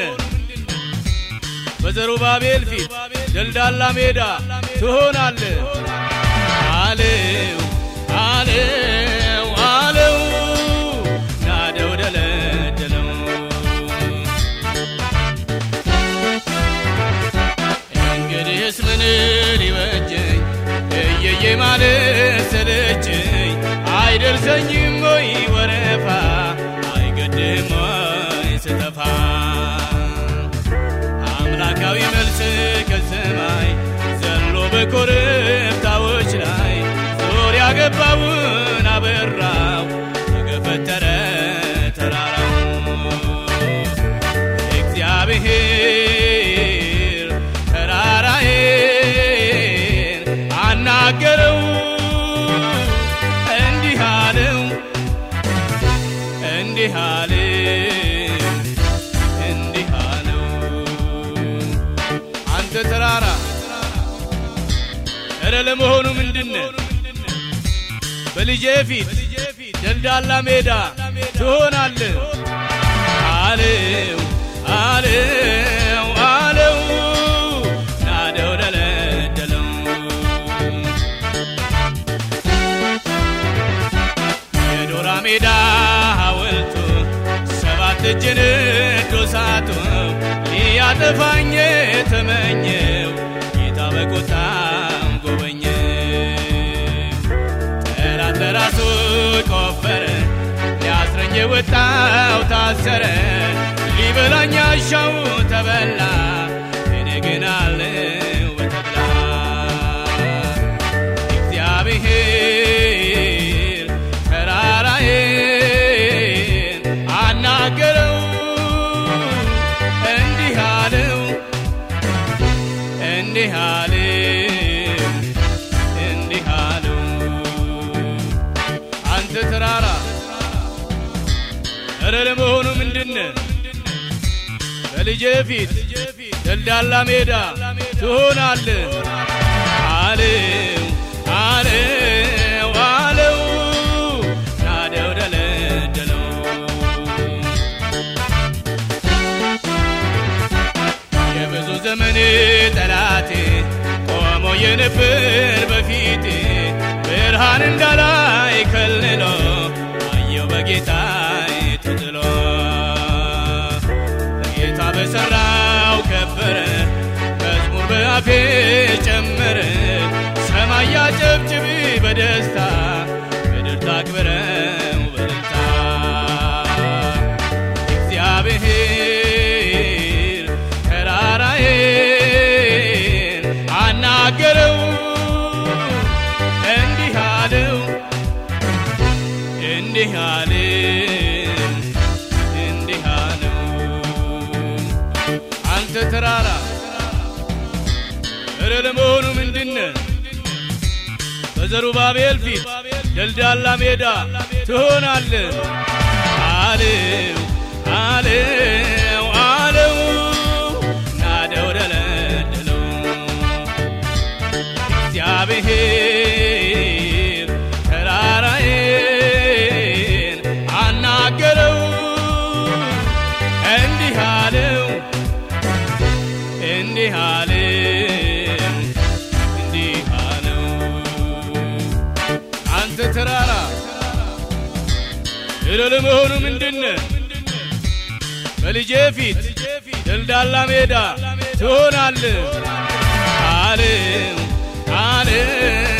ምንድነ በዘሩባቤል ፊት ደልዳላ ሜዳ ትሆናለ አለው አለው አለው ናደው ደለደለው። እንግዲህስ ምን ሊበጀኝ? እየዬ ማለት ሰለቸኝ? አይደርሰኝም de እረ ለመሆኑ ምንድነ በልጄ ፊት ደልዳላ ሜዳ ትሆናለ አለው አለው አለው ሜዳ ሐውልቱ ሰባት እጅን ዶሳቱ ሊያጠፋኝ ተመኘው የወጣው ታሰረ ሊበላኝ አሻው ተበላ እኔ ግን በተድላ እግዚአብሔር ተራራዬን አናገረው እንዲህ አለው እንዲህ አለው እንዲህ አለው እረ ለመሆኑ ምንድነ በልጄ ፊት ደልዳላ ሜዳ ትሆናለ አለው አለው አለው። ናደው ደለደለው። የብዙ ዘመን ጠላቴ ቆሞ የነበር በፊቴ ብርሃን እንዳላይ ከልሎ አየው በጌታ ያጨብጭብ በደስታ ምድር ታክብረው በደስታ እግዚአብሔር ተራራዬን አናገረው እንዲህ አለው እንዲህ አለው እንዲህ አለው። አንተ ተራራ እረ ለመሆኑ ምንድነ በዘሩባቤል ፊት ደልዳላ ሜዳ ትሆናለ አለው አለው አለው ናደው ደለደለው። እግዚአብሔር ተራራዬን አናገረው። እንዲህ አለው እንዲህ አለው እረ ለመሆኑ ምንድነ በልጄ ፊት ደልዳላ ሜዳ ትሆናለ አለው አለው